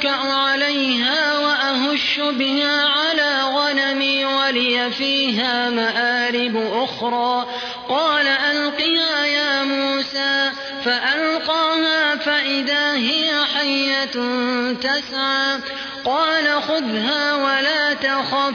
أتوكأ عليها وأهش بها على غنمي ولي فيها مآرب أخرى. قال ألقها يا موسى. فألقاها فإذا هي حية تسعى. قال خذها ولا تخف.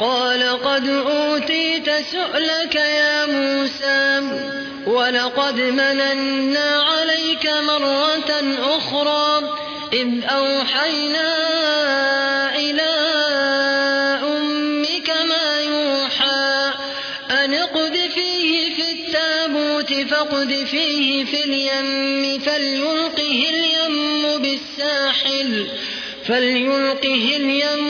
قال قد أوتيت سؤلك يا موسى ولقد مننا عليك مرة أخرى إذ أوحينا إلى أمك ما يوحى أن اقذفيه في التابوت فاقذفيه في اليم فليلقه اليم بالساحل فليلقه اليم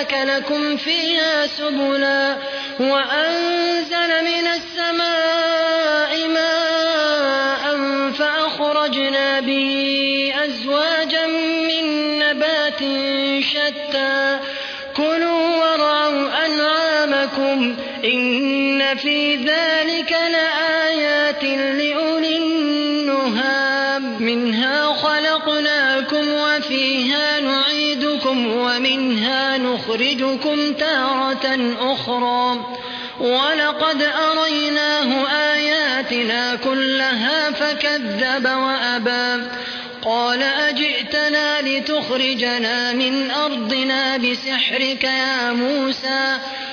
وسلك لكم فيها سبلا وأنزل من السماء ماء فأخرجنا به أزواجا من نبات شتى كلوا وارعوا أنعامكم إن في ذلك لآيات لأولي ومنها نخرجكم تارة أخرى. ولقد أريناه آياتنا كلها فكذب وأبى. قال أجئتنا لتخرجنا من أرضنا بسحرك يا موسى؟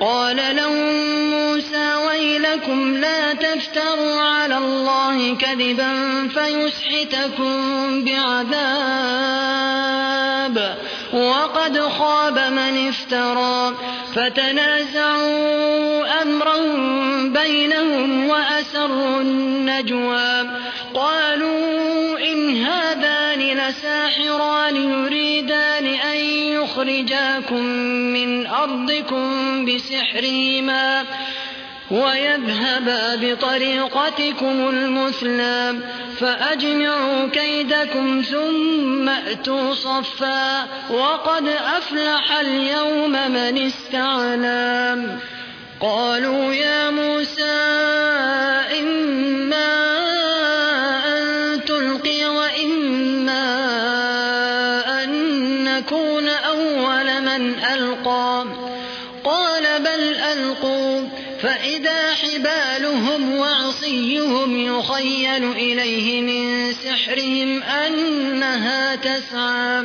قال لهم موسى ويلكم لا تفتروا على الله كذبا فيسحتكم بعذاب. وقد خاب من افترى. فتنازعوا أمرهم بينهم وأسروا النجوى. قالوا إن هذان لساحران يريدان أن يخرجاكم من أرضكم بسحرهما. ويذهبا بطريقتكم المثلى فأجمعوا كيدكم ثم أتوا صفا وقد أفلح اليوم من استعلى قالوا يا موسى حبالهم وعصيهم يخيل إليه من سحرهم أنها تسعى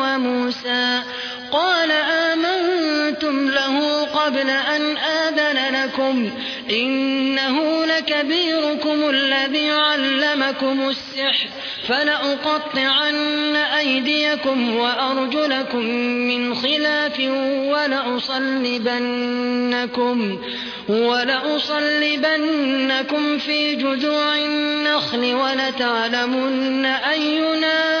وموسى قال آمنتم له قبل أن آذن لكم إنه لكبيركم الذي علمكم السحر فلأقطعن أيديكم وأرجلكم من خلاف ولأصلبنكم ولأصلبنكم في جذوع النخل ولتعلمن أينا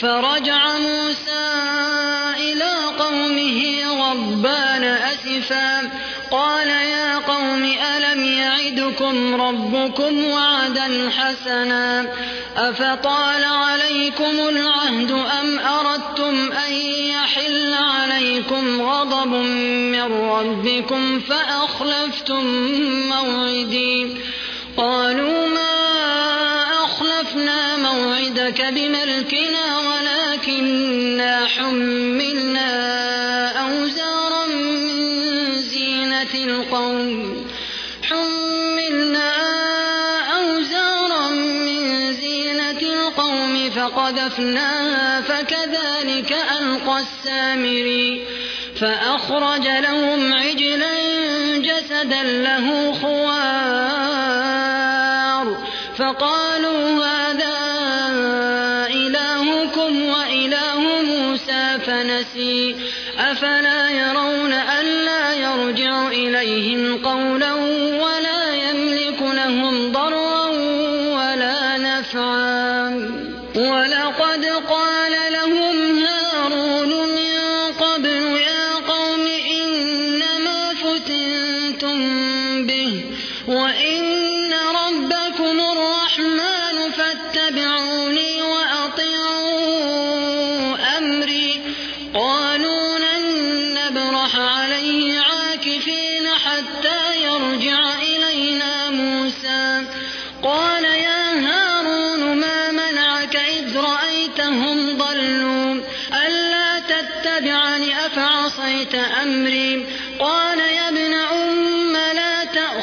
فرجع موسى إلى قومه غضبان أسفا. قال يا قوم ألم يعدكم ربكم وعدا حسنا؟ أفطال عليكم العهد أم أردتم أن يحل عليكم غضب من ربكم فأخلفتم موعدي؟ قالوا حملنا أوزارا من زينة القوم حملنا أوزارا من زينة القوم فقذفناها فكذلك ألقى السامري فأخرج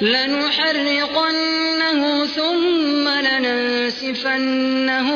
لنحرقنه ثم لننسفنه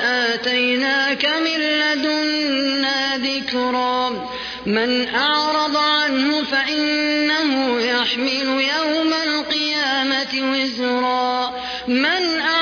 آتيناك من لدنا ذكرا. من أعرض عنه فإنه يحمل يوم القيامة وزرا. من أعرض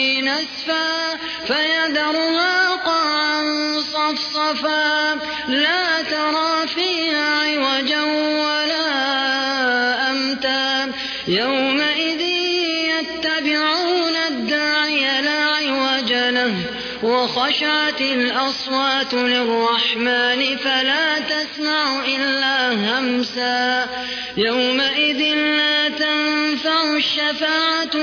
للرحمن فلا تسمع إلا همسا. يومئذ لا تنفع الشفاعة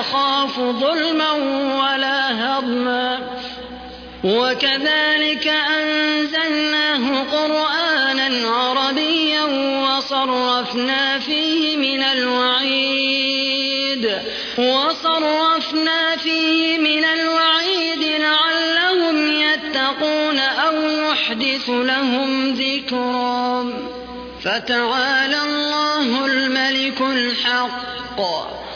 يخاف ظلما ولا هضما. وكذلك أنزلناه قرآنا عربيا وصرفنا فيه من الوعيد. وصرفنا فيه من الوعيد لعلهم يتقون أو يحدث لهم ذكرا. فتعالى الله الملك الحق.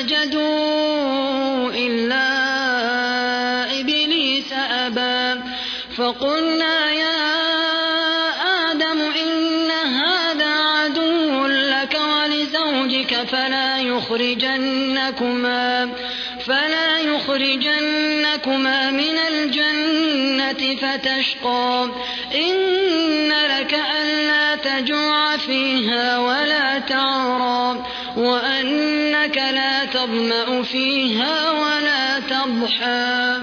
فسجدوا إلا إبليس أبى فقلنا يا آدم إن هذا عدو لك ولزوجك فلا يخرجنكما فلا يخرجنكما من الجنة فتشقى إن لك ألا تجوع فيها ولا تعرى وأنك لا تظمأ فيها ولا تضحى.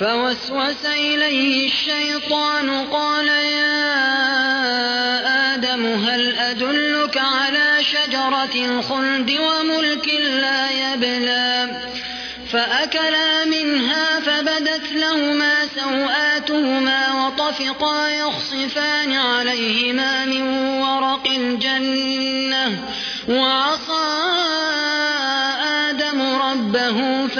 فوسوس إليه الشيطان قال يا آدم هل أدلك على شجرة الخلد وملك لا يبلى؟ فأكلا منها فبدت لهما سوآتهما وطفقا يخصفان عليهما من ورق الجنة. آدم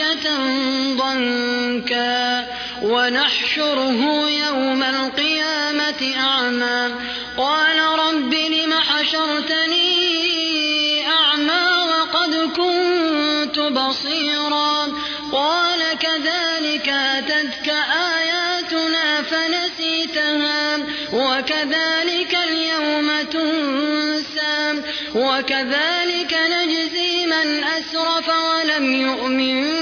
معيشة ضنكا ونحشره يوم القيامة أعمى. قال رب لم حشرتني أعمى وقد كنت بصيرا. قال كذلك أتتك آياتنا فنسيتها وكذلك اليوم تنسى وكذلك نجزي من أسرف ولم يؤمن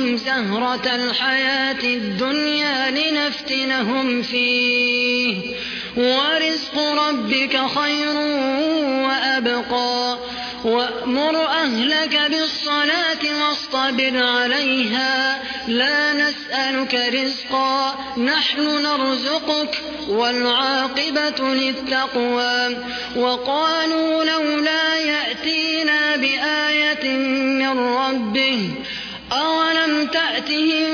منهم زهرة الحياة الدنيا لنفتنهم فيه. ورزق ربك خير وأبقى. وأمر أهلك بالصلاة واصطبر عليها. لا نسألك رزقا. نحن نرزقك والعاقبة للتقوى. وقالوا لولا يأتينا بآية من ربه أولم تأتهم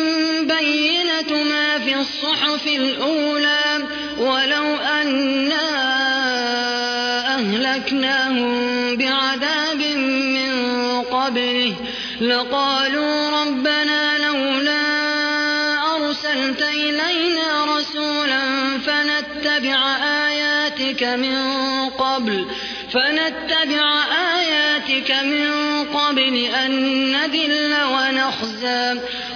بينة ما في الصحف الأولى ولو أنا أهلكناهم بعذاب من قبله لقالوا